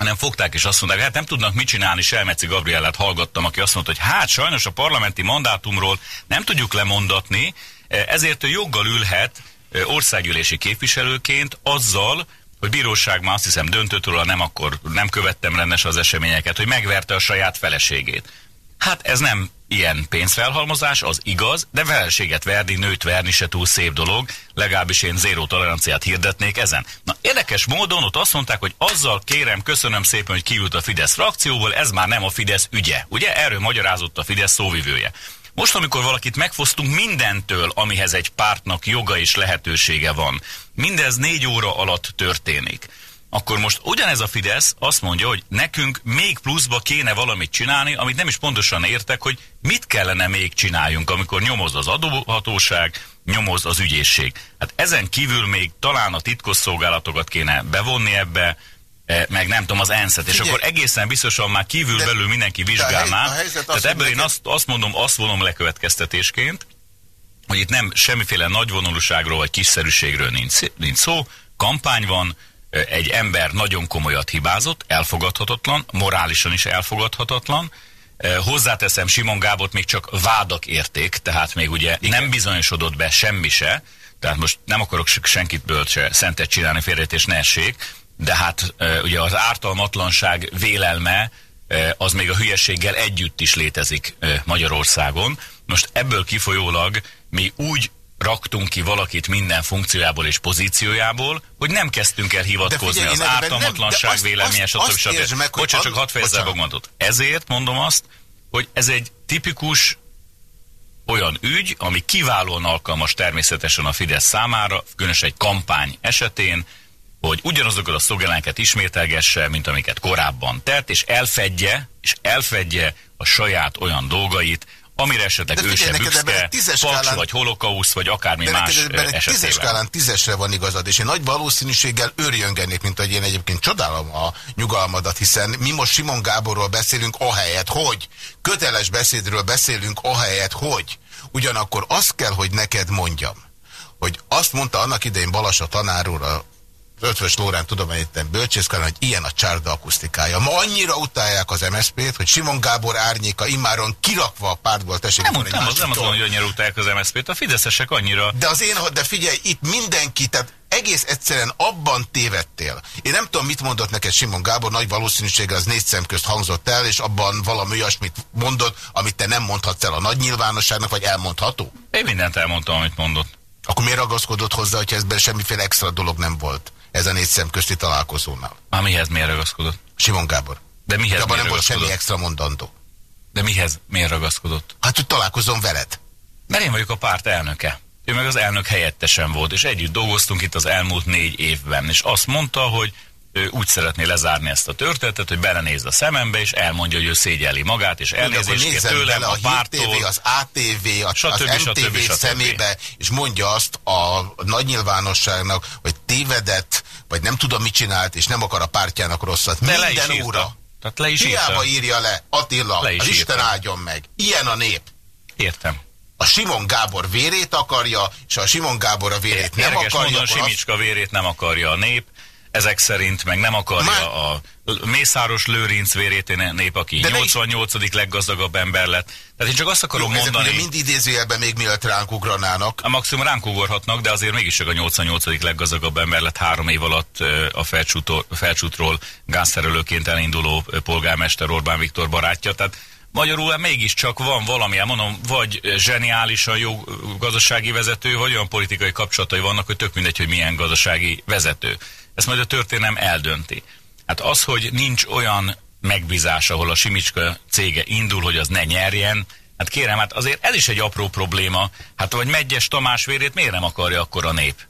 hanem fogták és azt mondták, hát nem tudnak mit csinálni, Selmeci Gabriellát hallgattam, aki azt mondta, hogy hát sajnos a parlamenti mandátumról nem tudjuk lemondatni, ezért ő joggal ülhet országgyűlési képviselőként azzal, hogy bíróság már azt hiszem döntött róla, nem akkor nem követtem rendes az eseményeket, hogy megverte a saját feleségét. Hát ez nem ilyen pénzfelhalmozás, az igaz, de feleséget verni, nőt verni se túl szép dolog, legalábbis én zéró toleranciát hirdetnék ezen. Na, érdekes módon ott azt mondták, hogy azzal kérem, köszönöm szépen, hogy kiült a Fidesz frakcióból, ez már nem a Fidesz ügye. Ugye? Erről magyarázott a Fidesz szóvivője. Most, amikor valakit megfosztunk mindentől, amihez egy pártnak joga és lehetősége van, mindez négy óra alatt történik, akkor most ugyanez a Fidesz azt mondja, hogy nekünk még pluszba kéne valamit csinálni, amit nem is pontosan értek, hogy mit kellene még csináljunk, amikor nyomoz az adóhatóság, nyomoz az ügyészség. Hát ezen kívül még talán a titkosszolgálatokat kéne bevonni ebbe, E, meg nem tudom, az ENSZ-et, és akkor egészen biztosan már kívülbelül mindenki vizsgálná. A hely, a Tehát ebből én azt, azt mondom, azt vonom lekövetkeztetésként, hogy itt nem semmiféle nagyvonulúságról vagy kiszerűségről nincs, nincs szó, kampány van, egy ember nagyon komolyat hibázott, elfogadhatatlan, morálisan is elfogadhatatlan, Hozzáteszem, Simon Gábort még csak vádak érték, tehát még ugye Igen. nem bizonyosodott be semmi se, tehát most nem akarok senkitből se szentet csinálni, félretés ne essék, de hát ugye az ártalmatlanság vélelme az még a hülyeséggel együtt is létezik Magyarországon. Most ebből kifolyólag mi úgy raktunk ki valakit minden funkciójából és pozíciójából, hogy nem kezdtünk el hivatkozni figyelj, az ártalmatlanság véleménye, stb. Bocsánat, csak hadd fejezzel Bogmantot. Ezért mondom azt, hogy ez egy tipikus olyan ügy, ami kiválóan alkalmas természetesen a Fidesz számára, különösen egy kampány esetén, hogy ugyanazokat a szlogeneket ismételgesse, mint amiket korábban tett, és elfedje, és elfedje a saját olyan dolgait, amire esetleg de ő se bükszke, paks, vagy holokausz, vagy akármi de más esetében. Tízes skálán tízesre van igazad, és én nagy valószínűséggel őrjöngenék, mint hogy én egyébként csodálom a nyugalmadat, hiszen mi most Simon Gáborról beszélünk ahelyett, hogy köteles beszédről beszélünk ahelyett, hogy ugyanakkor azt kell, hogy neked mondjam, hogy azt mondta annak idején Balas a tanár úr a Ötvös Lórán Tudományegyetem bölcsészkarán, hogy ilyen a csárda akusztikája. Ma annyira utálják az MSZP-t, hogy Simon Gábor árnyéka immáron kirakva a pártból tessék. Nem, nem, az nem azon, hogy annyira utálják az MSZP-t, a fideszesek annyira... De az én, de figyelj, itt mindenki, tehát egész egyszerűen abban tévedtél. Én nem tudom, mit mondott neked Simon Gábor, nagy valószínűséggel az négy szem közt hangzott el, és abban valami olyasmit mondott, amit te nem mondhatsz el a nagy nyilvánosságnak, vagy elmondható? Én mindent elmondtam, amit mondott. Akkor miért ragaszkodott hozzá, hogy ezben semmiféle extra dolog nem volt? Ez a négy szemközti találkozónál. Már mihez miért ragaszkodott? Simon Gábor. De mihez miért nem volt semmi extra mondandó. De mihez miért ragaszkodott? Hát, hogy találkozom veled. Mert én vagyok a párt elnöke. Ő meg az elnök helyettesen volt, és együtt dolgoztunk itt az elmúlt négy évben, és azt mondta, hogy ő úgy szeretné lezárni ezt a történetet, hogy belenéz a szemembe, és elmondja, hogy ő szégyeli magát, és elnézést kér tőlem, a, a pártól. TV, az ATV, a, stb., az MTV stb., stb. szemébe, és mondja azt a nagy nyilvánosságnak, hogy tévedett, vagy nem tudom mit csinált, és nem akar a pártjának rosszat. De Minden óra. Tehát le is Hiába írja le, Attila, le is az írta. Isten áldjon meg. Ilyen a nép. Értem a Simon Gábor vérét akarja, és a Simon Gábor a vérét nem akarja. Módon Simicska vérét nem akarja a nép, ezek szerint, meg nem akarja Már... a Mészáros Lőrinc vérét nép, aki De 88. Is... leggazdagabb ember lett. Tehát én csak azt akarom Jó, mondani... Mind idézőjelben még mielőtt ránk ugranának. A maximum ránk ugorhatnak, de azért mégis csak a 88. leggazdagabb ember lett három év alatt a felcsútról gázszerelőként elinduló polgármester Orbán Viktor barátja. Tehát Magyarul mégiscsak van valami, mondom, vagy zseniálisan jó gazdasági vezető, vagy olyan politikai kapcsolatai vannak, hogy tök mindegy, hogy milyen gazdasági vezető. Ezt majd a történelem eldönti. Hát az, hogy nincs olyan megbízás, ahol a Simicska cége indul, hogy az ne nyerjen, hát kérem, hát azért ez is egy apró probléma. Hát vagy Megyes Tamás vérét miért nem akarja akkor a nép?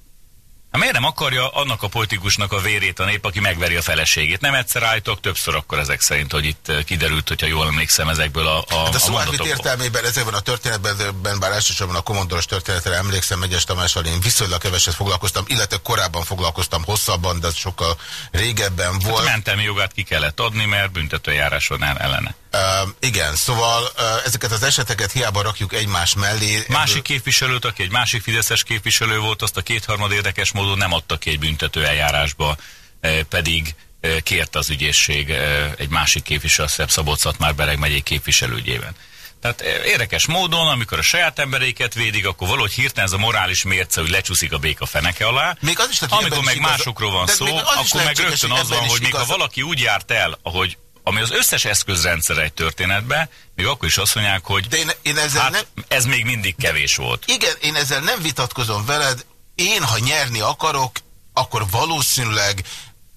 Hát miért nem akarja annak a politikusnak a vérét a nép, aki megveri a feleségét? Nem egyszer állítok, többször akkor ezek szerint, hogy itt eh, kiderült, hogyha jól emlékszem ezekből a, a hát a, szó értelmében ezekben a történetben, bár elsősorban a komondoros történetre emlékszem, Megyes Tamással én viszonylag keveset foglalkoztam, illetve korábban foglalkoztam hosszabban, de ez sokkal régebben hát volt. Hát mentemi jogát ki kellett adni, mert büntetőjárás van ellene. Uh, igen, szóval uh, ezeket az eseteket hiába rakjuk egymás mellé. Másik ebből... képviselőt, aki egy másik fideszes képviselő volt, azt a kétharmad érdekes módon nem adta ki egy büntető eljárásba, uh, pedig uh, kért az ügyészség uh, egy másik képviselő, Szebb Szabolcs már Bereg megyék képviselőgyében. Tehát érdekes módon, amikor a saját embereiket védik, akkor valahogy hirtelen ez a morális mérce, hogy lecsúszik a béka feneke alá. Még az is amikor meg másokról van szó, akkor meg rögtön az van, hogy még ha valaki úgy járt el, ahogy ami az összes eszközrendszer egy történetbe, még akkor is azt mondják, hogy De én, én ezzel hát nem... ez még mindig kevés volt. Igen, én ezzel nem vitatkozom veled. Én, ha nyerni akarok, akkor valószínűleg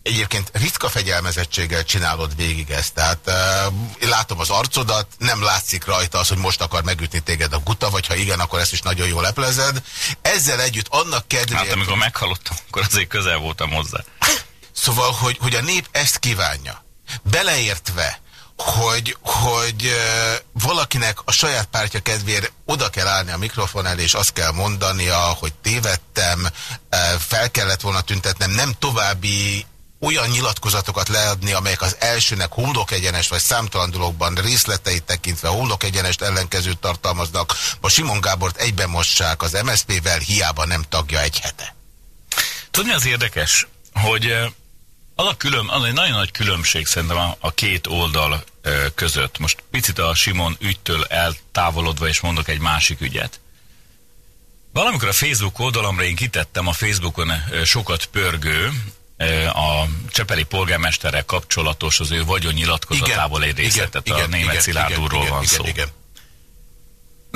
egyébként ritka fegyelmezettséggel csinálod végig ezt. Tehát uh, én látom az arcodat, nem látszik rajta az, hogy most akar megütni téged a guta, vagy ha igen, akkor ezt is nagyon jól leplezed. Ezzel együtt annak kedvéért... Hát amikor meghallottam, akkor azért közel voltam hozzá. Szóval, hogy, hogy a nép ezt kívánja. Beleértve, hogy, hogy valakinek a saját pártja kedvéért oda kell állni a mikrofon elé, és azt kell mondania, hogy tévedtem, fel kellett volna tüntetnem, nem további olyan nyilatkozatokat leadni, amelyek az elsőnek hullok egyenes, vagy számtalan dologban részleteit tekintve hullok egyenest ellenkezőt tartalmaznak. Ma Simon Gábort egyben mossák az MSZP-vel, hiába nem tagja egy hete. Tudni az érdekes, hogy az a külön, az egy nagyon nagy különbség szerintem a, a két oldal ö, között. Most picit a Simon ügytől eltávolodva, és mondok egy másik ügyet. Valamikor a Facebook oldalamra én kitettem a Facebookon ö, sokat pörgő, ö, a Csepeli polgármesterrel kapcsolatos az ő vagyonnyilatkozatából egy részletet, igen, a német igen, Szilárd úrról van igen, szó. Igen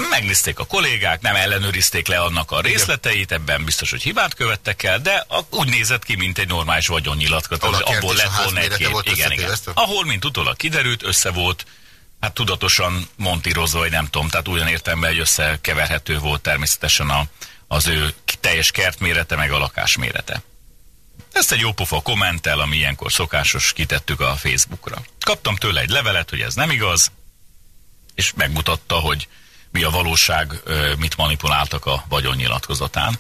megnézték a kollégák, nem ellenőrizték le annak a részleteit, ebben biztos, hogy hibát követtek el, de úgy nézett ki, mint egy normális vagyonnyilatkozat. Abból lett volna egy kép. Igen, igen. Ahol, mint utólag kiderült, össze volt hát tudatosan montírozva, vagy nem tudom, tehát olyan értelemben, hogy összekeverhető volt természetesen a, az ő teljes kertmérete, meg a lakásmérete. Ezt egy jópofa kommentel, ami ilyenkor szokásos, kitettük a Facebookra. Kaptam tőle egy levelet, hogy ez nem igaz, és megmutatta, hogy mi a valóság, mit manipuláltak a vagyonnyilatkozatán.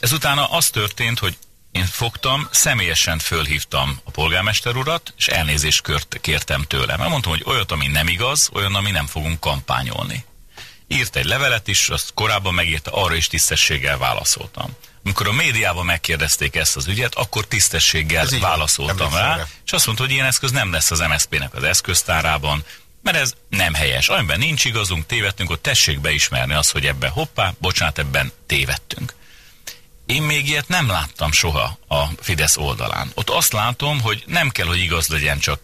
Ezután az történt, hogy én fogtam, személyesen fölhívtam a polgármester urat, és elnézést kört, kértem tőle. Mert mondtam, hogy olyat, ami nem igaz, olyan, ami nem fogunk kampányolni. Írt egy levelet is, azt korábban megírta, arra is tisztességgel válaszoltam. Amikor a médiában megkérdezték ezt az ügyet, akkor tisztességgel válaszoltam rá, és azt mondta, hogy ilyen eszköz nem lesz az MSZP-nek az eszköztárában, mert ez nem helyes. Amiben nincs igazunk, tévedtünk, ott tessék beismerni azt, hogy ebben hoppá, bocsánat, ebben tévedtünk. Én még ilyet nem láttam soha a Fidesz oldalán. Ott azt látom, hogy nem kell, hogy igaz legyen, csak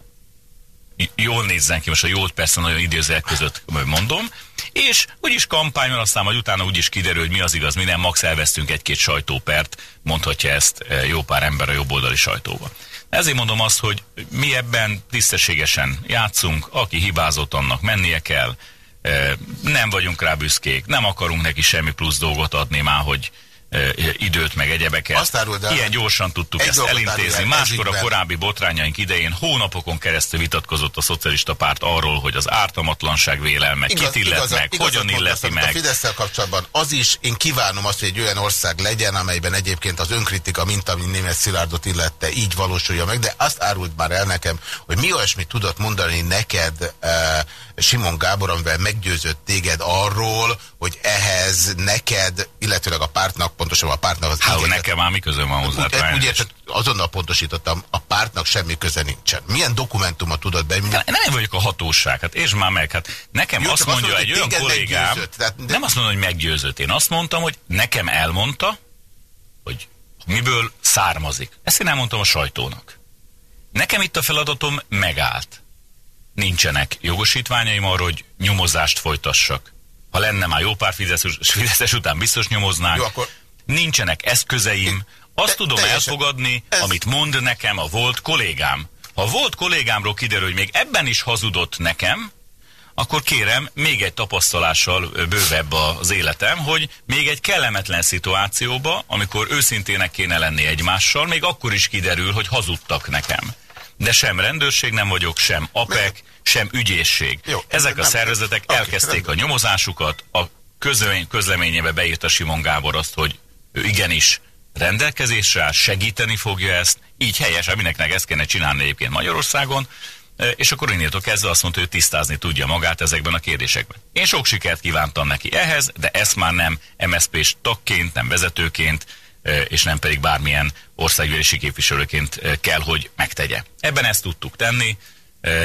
jól nézzen ki, most a jót persze nagyon idézőek között mondom, és úgyis kampányol, aztán majd utána úgyis kiderül, hogy mi az igaz, mi nem, max elvesztünk egy-két sajtópert, mondhatja ezt eh, jó pár ember a jobboldali sajtóba. Ezért mondom azt, hogy mi ebben tisztességesen játszunk, aki hibázott, annak mennie kell, nem vagyunk rá büszkék, nem akarunk neki semmi plusz dolgot adni már, hogy időt, meg egyebeket. Azt áruld el, Ilyen gyorsan tudtuk ezt elintézni. Máskor a korábbi botrányaink idején hónapokon keresztül vitatkozott a szocialista párt arról, hogy az ártamatlanság vélelme Igaz, kit illet igaz, meg, igaz, hogyan illeti meg. A fidesz kapcsolatban az is, én kívánom azt, hogy egy olyan ország legyen, amelyben egyébként az önkritika, mint ami német Szilárdot illette, így valósulja meg, de azt árult már el nekem, hogy mi olyasmit tudott mondani neked uh, Simon Gábor, amivel meggyőzött téged arról, hogy ehhez ez neked, illetőleg a pártnak, pontosabban a pártnak az... Hát, nekem már mi közön van hozzá? Úgy, úgy érted, azonnal pontosítottam, a pártnak semmi köze nincsen. Milyen dokumentumot tudod be? Nem, nem én vagyok a hatóság, hát és már meg. Hát nekem Jó, azt mondja azt egy olyan kollégám, tehát, de... nem azt mondom, hogy meggyőzött. Én azt mondtam, hogy nekem elmondta, hogy miből származik. Ezt én elmondtam a sajtónak. Nekem itt a feladatom megállt. Nincsenek jogosítványaim arra, hogy nyomozást folytassak. Ha lenne már jó pár fideszes, fideszes után biztos nyomoznánk. Jó, akkor... Nincsenek eszközeim. Azt te, tudom teljesen. elfogadni, Ez... amit mond nekem a volt kollégám. Ha volt kollégámról kiderül, hogy még ebben is hazudott nekem, akkor kérem, még egy tapasztalással bővebb az életem, hogy még egy kellemetlen szituációba, amikor őszintének kéne lenni egymással, még akkor is kiderül, hogy hazudtak nekem. De sem rendőrség nem vagyok, sem APEC, sem ügyészség. Jó, Ezek a szervezetek elkezdték a nyomozásukat, a közlemény, közleményébe beírta Simon Gábor azt, hogy ő igenis rendelkezésre áll, segíteni fogja ezt, így helyes, aminek ezt kéne csinálni egyébként Magyarországon, és akkor innentől kezdve azt mondta, hogy tisztázni tudja magát ezekben a kérdésekben. Én sok sikert kívántam neki ehhez, de ezt már nem MSZP-s tagként, nem vezetőként, és nem pedig bármilyen országgyűlési képviselőként kell, hogy megtegye. Ebben ezt tudtuk tenni,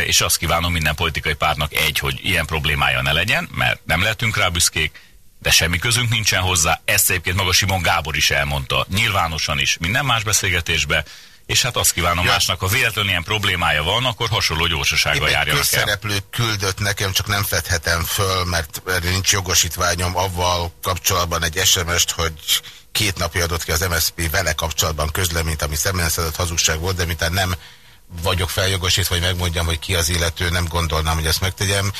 és azt kívánom minden politikai pártnak egy, hogy ilyen problémája ne legyen, mert nem lehetünk rá büszkék, de semmi közünk nincsen hozzá. Ezt egyébként maga Simon Gábor is elmondta, nyilvánosan is, minden más beszélgetésben, és hát azt kívánom ja. másnak, ha véletlenül ilyen problémája van, akkor hasonló gyorsasággal járjanak el. közszereplő küldött nekem, csak nem fedhetem föl, mert nincs jogosítványom avval kapcsolatban egy SMS-t, hogy két napja adott ki az MSZP vele kapcsolatban közleményt, ami szemlélszedett hazugság volt, de mintán nem vagyok feljogosítva, hogy megmondjam, hogy ki az illető, nem gondolnám, hogy ezt megtegyem.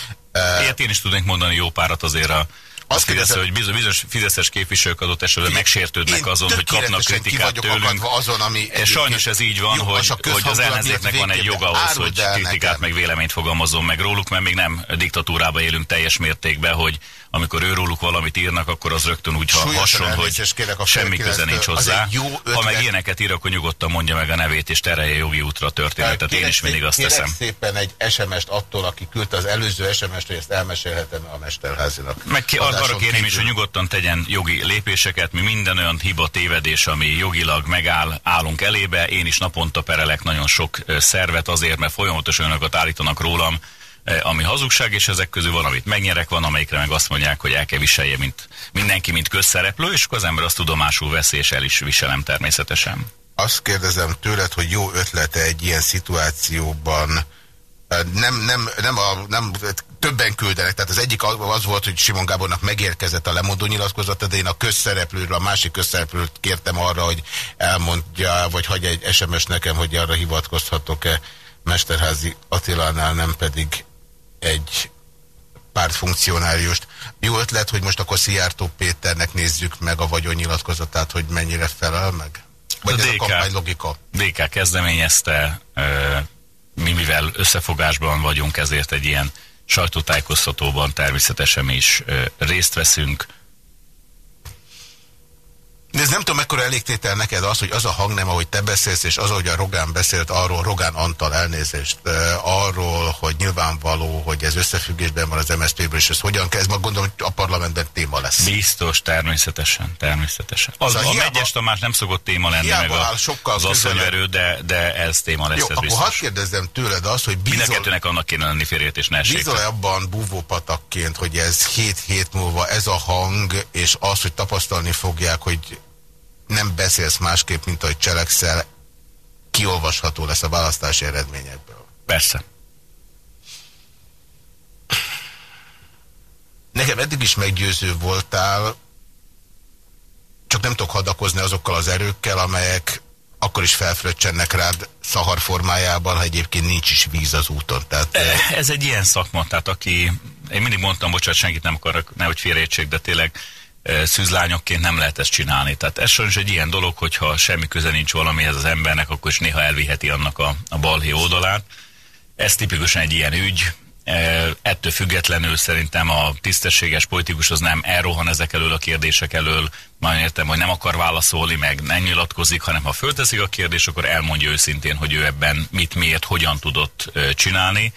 Ilyet én is tudnék mondani jó párat azért a azt kérdezem, hogy bizonyos, bizonyos fideszes képviselők adott esetben megsértődnek azon, hogy kapnak kritikát tőlünk. Azon, ami sajnos ez így van, jó, hogy, hogy az ellenzéknek van egy joga ahhoz, hogy kritikát nekem. meg véleményt fogalmazom meg róluk, mert még nem diktatúrába élünk teljes mértékben, hogy amikor őróluk valamit írnak, akkor az rögtön úgy hason, hogy semmi köze nincs hozzá. Ha meg ilyeneket ír, akkor nyugodtan mondja meg a nevét, és terelje jogi útra történetet. Én is mindig azt teszem. szépen egy SMS-t attól, aki küldte az előző SMS-t, hogy ezt elmesélhetem a Mesterházinak. Meg ki, arra kérném is, hogy nyugodtan tegyen jogi lépéseket. Mi minden olyan hiba, tévedés, ami jogilag megáll, állunk elébe. Én is naponta perelek nagyon sok szervet azért, mert folyamatosan önöket állítanak rólam, ami hazugság, és ezek közül van, amit megnyerek, van, amelyikre meg azt mondják, hogy el kell viselje, mint mindenki, mint közszereplő, és akkor az ember azt tudomásul veszi, és el is viselem természetesen. Azt kérdezem tőled, hogy jó ötlete egy ilyen szituációban, nem, nem, nem, a, nem többen küldenek, tehát az egyik az volt, hogy Simon Gábornak megérkezett a lemondó nyilatkozata, de én a közszereplőről, a másik közszereplőt kértem arra, hogy elmondja, vagy hagyja egy SMS nekem, hogy arra hivatkozhatok-e Mesterházi Attilánál, nem pedig egy pártfunkcionáriust. Jó ötlet, hogy most akkor Szijjártó Péternek nézzük meg a vagyonnyilatkozatát, hogy mennyire felel meg? Vagy a ez DK, a logika? DK kezdeményezte, mi mivel összefogásban vagyunk, ezért egy ilyen sajtótájékoztatóban természetesen is részt veszünk. De ez nem tudom, mekkora elégtétel neked az, hogy az a hang nem, ahogy te beszélsz, és az, ahogy a Rogán beszélt arról, Rogán Antal elnézést, arról, hogy nyilvánvaló, hogy ez összefüggésben van az MSZP-ből, és ez hogyan kezd, ma gondolom, hogy a parlamentben téma lesz. Biztos, természetesen, természetesen. Az, szóval a hiába, Megyes Tamás nem szokott téma lenni, meg a, sokkal az asszonyverő, de, de ez téma lesz, Jó, ez akkor biztos. hadd kérdezzem tőled azt, hogy bizony... Mindenkettőnek annak kéne lenni félreértés, ne Bizony abban búvópatakként, hogy ez hét hét múlva ez a hang, és az, hogy tapasztalni fogják, hogy nem beszélsz másképp, mint ahogy cselekszel, kiolvasható lesz a választási eredményekből. Persze. Nekem eddig is meggyőző voltál, csak nem tudok hadakozni azokkal az erőkkel, amelyek akkor is felfröccsennek rád szahar formájában, ha egyébként nincs is víz az úton. Tehát, Ez egy ilyen szakma, tehát aki, én mindig mondtam, bocsánat, senkit nem akarok, nehogy félrejtsék, de tényleg szűzlányokként nem lehet ezt csinálni. Tehát ez sajnos egy ilyen dolog, hogyha semmi köze nincs valamihez az embernek, akkor is néha elviheti annak a, a balhé oldalát. Ez tipikusan egy ilyen ügy. Ettől függetlenül szerintem a tisztességes politikus az nem elrohan ezek elől a kérdések elől, nagyon értem, hogy nem akar válaszolni, meg nem nyilatkozik, hanem ha fölteszik a kérdést, akkor elmondja őszintén, hogy ő ebben mit, miért, hogyan tudott csinálni.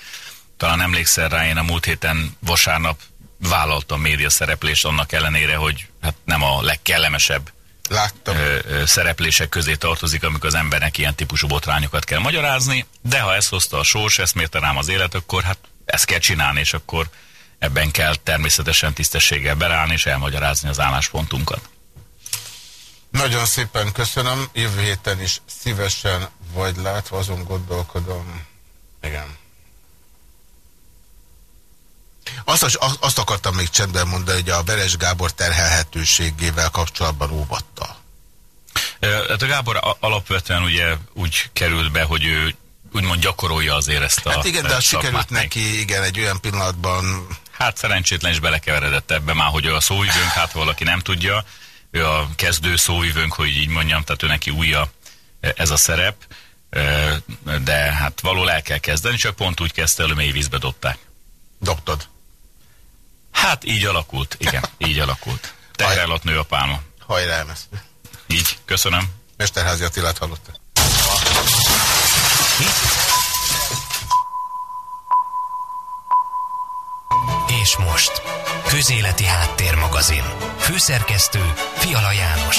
Talán emlékszel rá, én a múlt héten vasárnap vállalta a média szereplést annak ellenére, hogy hát nem a legkellemesebb Láttam. Ö, ö, szereplések közé tartozik, amikor az embernek ilyen típusú botrányokat kell magyarázni, de ha ezt hozta a sors, ezt mérte rám az élet, akkor hát ezt kell csinálni, és akkor ebben kell természetesen tisztességgel berállni és elmagyarázni az álláspontunkat. Nagyon szépen köszönöm, jövő héten is szívesen vagy látva, azon gondolkodom. Igen. Azt, azt akartam még csendben mondani, hogy a Veres Gábor terhelhetőségével kapcsolatban óvattal. Hát a Gábor alapvetően ugye úgy került be, hogy ő úgymond gyakorolja azért ezt a Hát igen, de sikerült neki, igen, egy olyan pillanatban... Hát szerencsétlen is belekeveredett ebbe már, hogy a szóivőnk, hát valaki nem tudja, ő a kezdő szóivőnk, hogy így mondjam, tehát ő neki újja ez a szerep, de hát való el kell kezdeni, csak pont úgy kezdte, hogy mély vízbe dobták. Dobtad? Hát így alakult, igen, így alakult. Teher nő a pálma. Hajrá, elmesztő. Így, köszönöm. Mesterházi Attilát hallotta. És most, Közéleti Háttérmagazin. Főszerkesztő Fiala János.